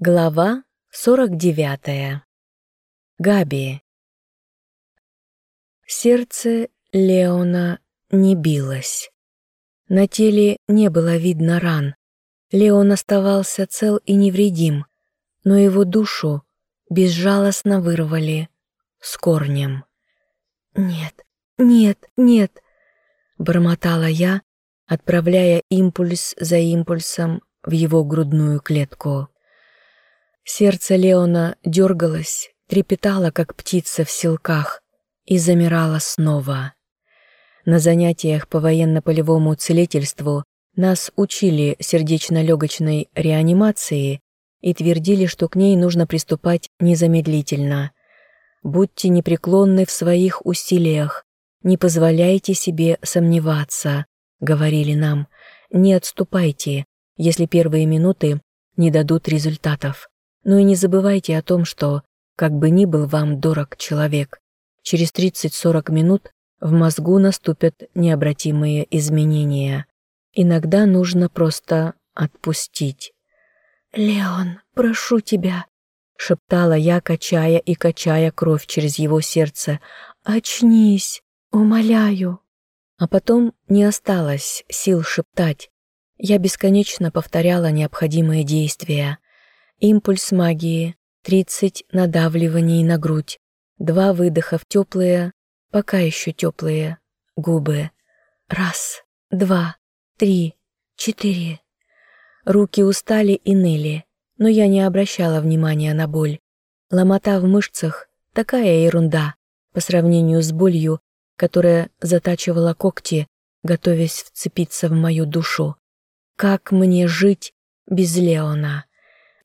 Глава 49. Габи. Сердце Леона не билось. На теле не было видно ран. Леон оставался цел и невредим, но его душу безжалостно вырвали с корнем. «Нет, нет, нет!» — бормотала я, отправляя импульс за импульсом в его грудную клетку. Сердце Леона дергалось, трепетало, как птица в селках, и замирало снова. На занятиях по военно-полевому целительству нас учили сердечно-легочной реанимации и твердили, что к ней нужно приступать незамедлительно. Будьте непреклонны в своих усилиях, не позволяйте себе сомневаться, говорили нам, не отступайте, если первые минуты не дадут результатов. Но и не забывайте о том, что, как бы ни был вам дорог человек, через 30-40 минут в мозгу наступят необратимые изменения. Иногда нужно просто отпустить. «Леон, прошу тебя», — шептала я, качая и качая кровь через его сердце. «Очнись, умоляю». А потом не осталось сил шептать. Я бесконечно повторяла необходимые действия. Импульс магии, 30 надавливаний на грудь, два выдоха в теплые, пока еще теплые, губы. Раз, два, три, четыре. Руки устали и ныли, но я не обращала внимания на боль. Ломота в мышцах — такая ерунда по сравнению с болью, которая затачивала когти, готовясь вцепиться в мою душу. Как мне жить без Леона?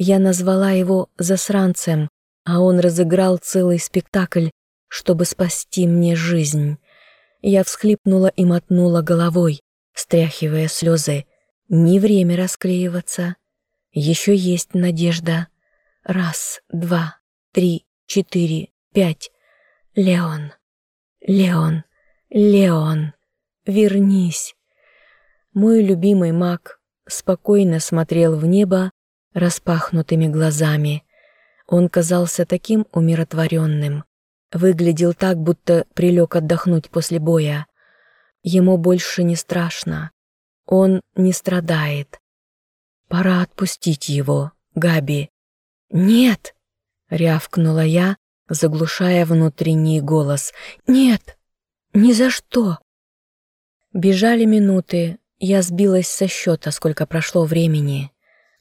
Я назвала его засранцем, а он разыграл целый спектакль, чтобы спасти мне жизнь. Я всхлипнула и мотнула головой, стряхивая слезы. Не время расклеиваться. Еще есть надежда. Раз, два, три, четыре, пять. Леон, Леон, Леон, вернись. Мой любимый маг спокойно смотрел в небо, распахнутыми глазами. Он казался таким умиротворенным, выглядел так, будто прилег отдохнуть после боя. Ему больше не страшно, он не страдает. Пора отпустить его, Габи. «Нет!» — рявкнула я, заглушая внутренний голос. «Нет! Ни за что!» Бежали минуты, я сбилась со счета, сколько прошло времени.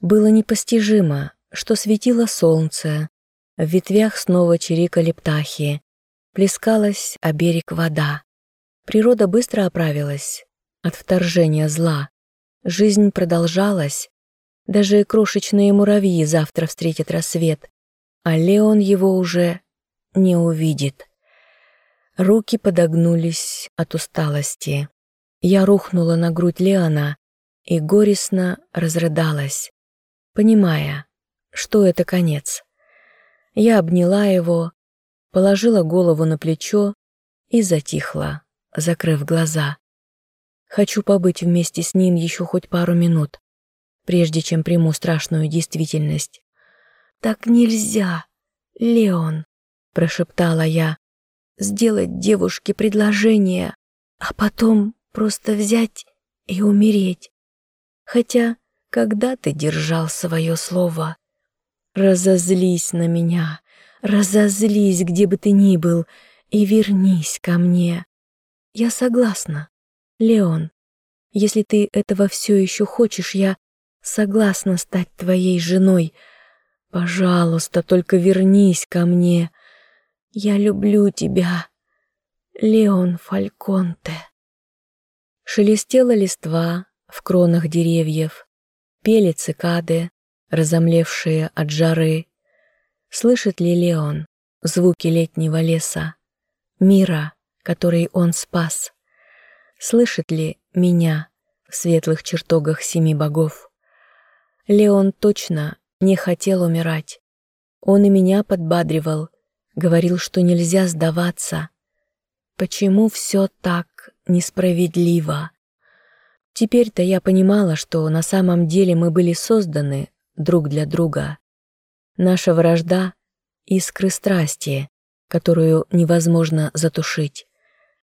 Было непостижимо, что светило солнце, в ветвях снова чирикали птахи, плескалась о берег вода. Природа быстро оправилась от вторжения зла. Жизнь продолжалась. Даже крошечные муравьи завтра встретят рассвет, а Леон его уже не увидит. Руки подогнулись от усталости. Я рухнула на грудь Леона и горестно разрыдалась понимая, что это конец. Я обняла его, положила голову на плечо и затихла, закрыв глаза. Хочу побыть вместе с ним еще хоть пару минут, прежде чем приму страшную действительность. «Так нельзя, Леон», — прошептала я, — «сделать девушке предложение, а потом просто взять и умереть. Хотя когда ты держал свое слово. Разозлись на меня, разозлись, где бы ты ни был, и вернись ко мне. Я согласна, Леон. Если ты этого все еще хочешь, я согласна стать твоей женой. Пожалуйста, только вернись ко мне. Я люблю тебя, Леон Фальконте. Шелестела листва в кронах деревьев. Пели цикады, разомлевшие от жары. Слышит ли Леон звуки летнего леса, мира, который он спас? Слышит ли меня в светлых чертогах семи богов? Леон точно не хотел умирать. Он и меня подбадривал, говорил, что нельзя сдаваться. Почему все так несправедливо? Теперь-то я понимала, что на самом деле мы были созданы друг для друга. Наша вражда — искры страсти, которую невозможно затушить.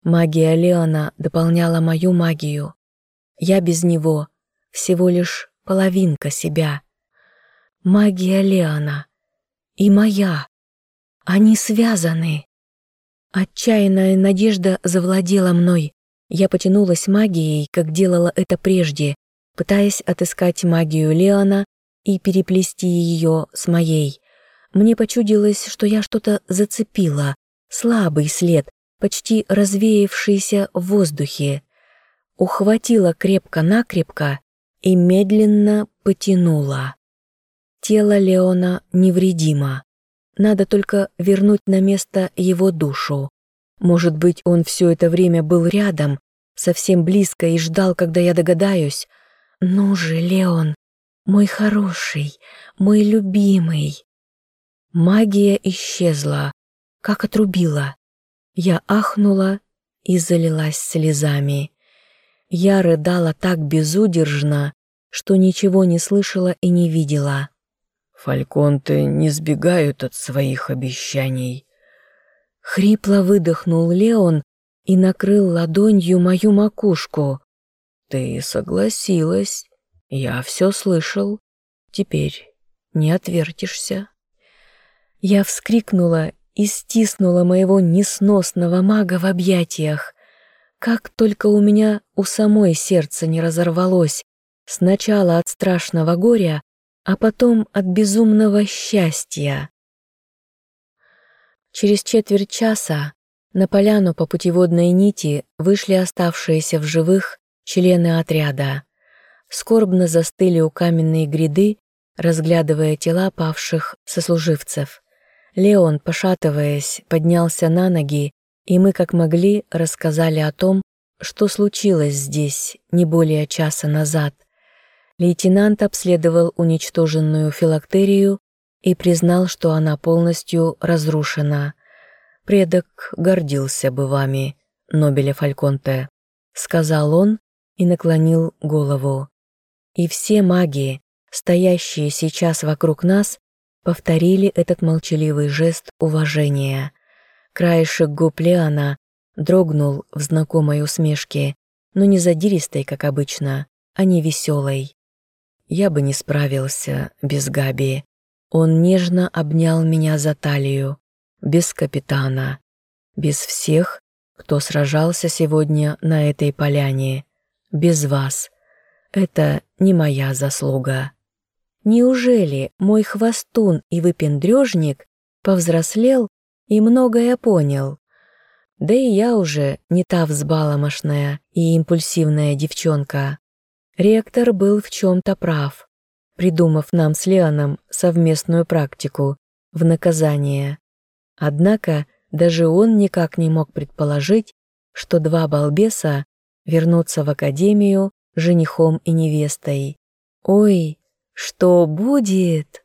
Магия Леона дополняла мою магию. Я без него всего лишь половинка себя. Магия Леона и моя. Они связаны. Отчаянная надежда завладела мной. Я потянулась магией, как делала это прежде, пытаясь отыскать магию Леона и переплести ее с моей. Мне почудилось, что я что-то зацепила, слабый след, почти развеявшийся в воздухе. Ухватила крепко-накрепко и медленно потянула. Тело Леона невредимо. Надо только вернуть на место его душу. Может быть, он все это время был рядом, совсем близко и ждал, когда я догадаюсь. «Ну же, Леон, мой хороший, мой любимый!» Магия исчезла, как отрубила. Я ахнула и залилась слезами. Я рыдала так безудержно, что ничего не слышала и не видела. Фальконты не сбегают от своих обещаний. Хрипло выдохнул Леон и накрыл ладонью мою макушку. Ты согласилась. Я все слышал. Теперь не отвертишься. Я вскрикнула и стиснула моего несносного мага в объятиях. Как только у меня у самой сердце не разорвалось, сначала от страшного горя, а потом от безумного счастья. Через четверть часа на поляну по путеводной нити вышли оставшиеся в живых члены отряда. Скорбно застыли у каменной гряды, разглядывая тела павших сослуживцев. Леон, пошатываясь, поднялся на ноги, и мы, как могли, рассказали о том, что случилось здесь не более часа назад. Лейтенант обследовал уничтоженную филактерию и признал, что она полностью разрушена. «Предок гордился бы вами, Нобеля Фальконте», — сказал он и наклонил голову. И все маги, стоящие сейчас вокруг нас, повторили этот молчаливый жест уважения. Краешек губ Леона дрогнул в знакомой усмешке, но не задиристой, как обычно, а не веселой. Я бы не справился без Габи. Он нежно обнял меня за талию, без капитана, без всех, кто сражался сегодня на этой поляне, без вас. Это не моя заслуга. Неужели мой хвостун и выпендрежник повзрослел и многое понял? Да и я уже не та взбаломошная и импульсивная девчонка. Ректор был в чем-то прав, придумав нам с Леоном совместную практику в наказание. Однако даже он никак не мог предположить, что два балбеса вернутся в академию женихом и невестой. Ой, что будет?